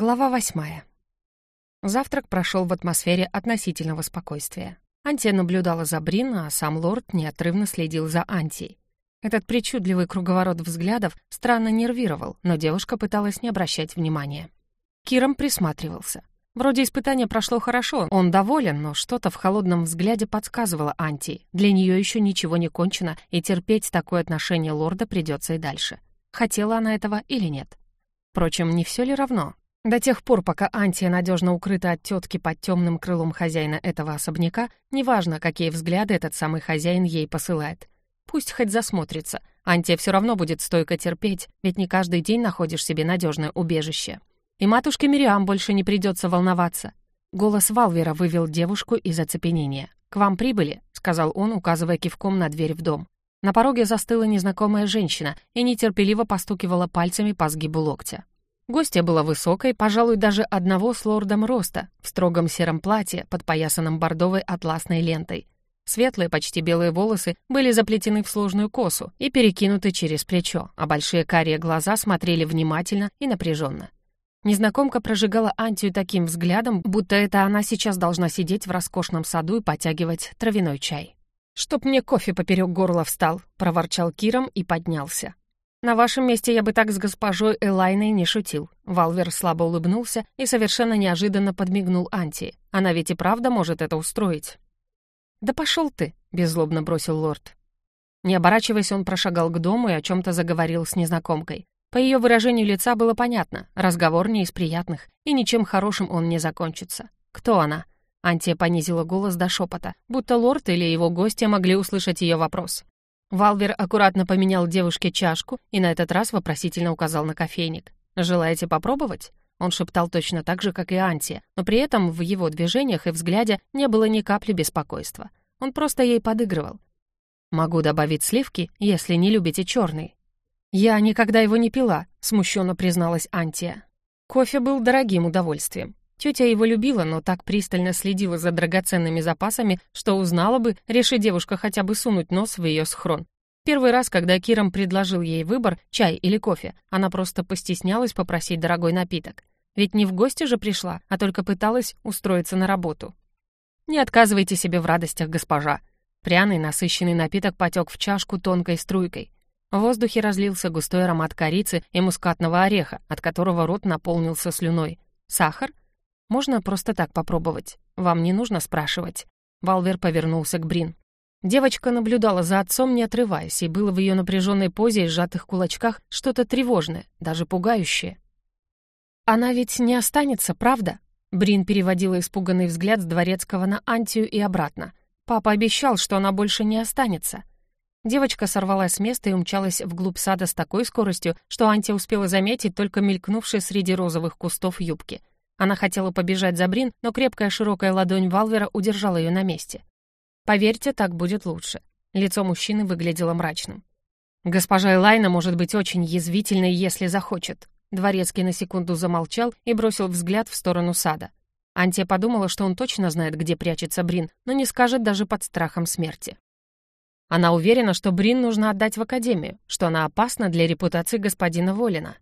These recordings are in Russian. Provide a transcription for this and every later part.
Глава восьмая. Завтрак прошел в атмосфере относительного спокойствия. Антия наблюдала за Брин, а сам лорд неотрывно следил за Антией. Этот причудливый круговорот взглядов странно нервировал, но девушка пыталась не обращать внимания. Киром присматривался. Вроде испытание прошло хорошо, он доволен, но что-то в холодном взгляде подсказывало Антии. Для нее еще ничего не кончено, и терпеть такое отношение лорда придется и дальше. Хотела она этого или нет? Впрочем, не все ли равно? До тех пор, пока Антия надежно укрыта от тетки под темным крылом хозяина этого особняка, неважно, какие взгляды этот самый хозяин ей посылает. Пусть хоть засмотрится, Антия все равно будет стойко терпеть, ведь не каждый день находишь себе надежное убежище. И матушке Мириам больше не придется волноваться. Голос Валвера вывел девушку из оцепенения. «К вам прибыли», — сказал он, указывая кивком на дверь в дом. На пороге застыла незнакомая женщина и нетерпеливо постукивала пальцами по сгибу локтя. Гостья была высокой, пожалуй, даже одного с лордом роста, в строгом сером платье, подпоясанном бордовой атласной лентой. Светлые, почти белые волосы были заплетены в сложную косу и перекинуты через плечо, а большие карие глаза смотрели внимательно и напряженно. Незнакомка прожигала Антию таким взглядом, будто это она сейчас должна сидеть в роскошном саду и потягивать травяной чай. «Чтоб мне кофе поперек горла встал», — проворчал Киром и поднялся. «На вашем месте я бы так с госпожой Элайной не шутил». Валвер слабо улыбнулся и совершенно неожиданно подмигнул Анти. «Она ведь и правда может это устроить». «Да пошел ты», — беззлобно бросил лорд. Не оборачиваясь, он прошагал к дому и о чем-то заговорил с незнакомкой. По ее выражению лица было понятно, разговор не из приятных, и ничем хорошим он не закончится. «Кто она?» Антия понизила голос до шепота, будто лорд или его гости могли услышать ее вопрос. Валвер аккуратно поменял девушке чашку и на этот раз вопросительно указал на кофейник. «Желаете попробовать?» Он шептал точно так же, как и Антия, но при этом в его движениях и взгляде не было ни капли беспокойства. Он просто ей подыгрывал. «Могу добавить сливки, если не любите черный». «Я никогда его не пила», — смущенно призналась Антия. Кофе был дорогим удовольствием. Тетя его любила, но так пристально следила за драгоценными запасами, что узнала бы, реши девушка хотя бы сунуть нос в ее схрон. Первый раз, когда Киром предложил ей выбор, чай или кофе, она просто постеснялась попросить дорогой напиток. Ведь не в гости же пришла, а только пыталась устроиться на работу. «Не отказывайте себе в радостях, госпожа». Пряный, насыщенный напиток потек в чашку тонкой струйкой. В воздухе разлился густой аромат корицы и мускатного ореха, от которого рот наполнился слюной. Сахар? Можно просто так попробовать. Вам не нужно спрашивать». Валвер повернулся к Брин. Девочка наблюдала за отцом, не отрываясь, и было в ее напряженной позе и сжатых кулачках что-то тревожное, даже пугающее. «Она ведь не останется, правда?» Брин переводила испуганный взгляд с Дворецкого на Антию и обратно. «Папа обещал, что она больше не останется». Девочка сорвалась с места и умчалась вглубь сада с такой скоростью, что Антия успела заметить только мелькнувшие среди розовых кустов юбки. Она хотела побежать за Брин, но крепкая широкая ладонь Валвера удержала ее на месте. «Поверьте, так будет лучше». Лицо мужчины выглядело мрачным. «Госпожа Элайна может быть очень язвительной, если захочет». Дворецкий на секунду замолчал и бросил взгляд в сторону сада. Антия подумала, что он точно знает, где прячется Брин, но не скажет даже под страхом смерти. Она уверена, что Брин нужно отдать в академию, что она опасна для репутации господина Волина.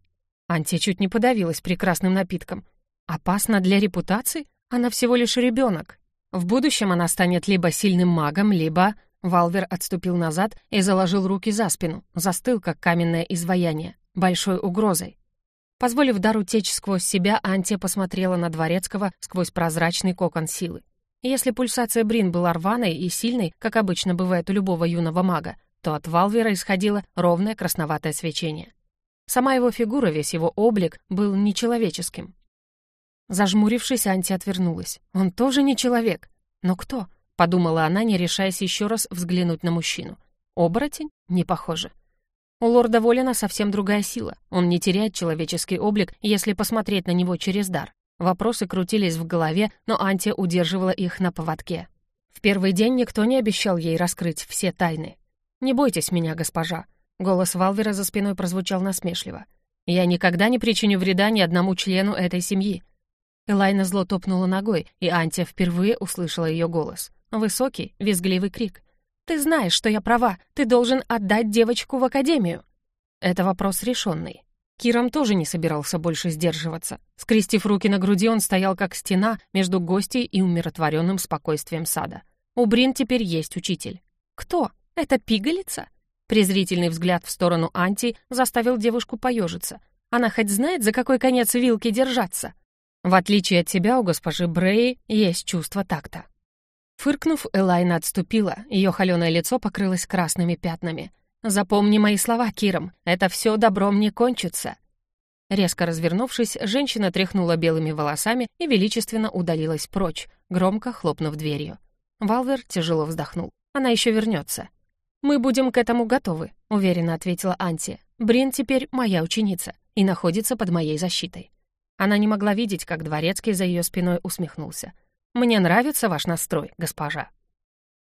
Антия чуть не подавилась прекрасным напитком. Опасно для репутации? Она всего лишь ребенок. В будущем она станет либо сильным магом, либо... Валвер отступил назад и заложил руки за спину, застыл, как каменное изваяние, большой угрозой. Позволив дару течь сквозь себя, Антия посмотрела на Дворецкого сквозь прозрачный кокон силы. Если пульсация Брин была рваной и сильной, как обычно бывает у любого юного мага, то от Валвера исходило ровное красноватое свечение. Сама его фигура, весь его облик был нечеловеческим. Зажмурившись, Анти отвернулась. «Он тоже не человек. Но кто?» — подумала она, не решаясь еще раз взглянуть на мужчину. «Оборотень? Не похоже». У лорда Волина совсем другая сила. Он не теряет человеческий облик, если посмотреть на него через дар. Вопросы крутились в голове, но Антия удерживала их на поводке. В первый день никто не обещал ей раскрыть все тайны. «Не бойтесь меня, госпожа». Голос Валвера за спиной прозвучал насмешливо. «Я никогда не причиню вреда ни одному члену этой семьи. Элайна зло топнула ногой, и Антия впервые услышала ее голос. Высокий, визгливый крик. «Ты знаешь, что я права. Ты должен отдать девочку в академию». Это вопрос решенный. Киром тоже не собирался больше сдерживаться. Скрестив руки на груди, он стоял как стена между гостей и умиротворенным спокойствием сада. У Брин теперь есть учитель. Кто? Это пигалица? Презрительный взгляд в сторону Анти заставил девушку поежиться. Она хоть знает, за какой конец вилки держаться? В отличие от тебя, у госпожи Брей есть чувство такта. Фыркнув, Элайна отступила, ее холеное лицо покрылось красными пятнами. «Запомни мои слова, Киром, это все добром не кончится». Резко развернувшись, женщина тряхнула белыми волосами и величественно удалилась прочь, громко хлопнув дверью. Валвер тяжело вздохнул. «Она еще вернется». «Мы будем к этому готовы», — уверенно ответила Анти. «Брин теперь моя ученица и находится под моей защитой». Она не могла видеть, как дворецкий за ее спиной усмехнулся. «Мне нравится ваш настрой, госпожа».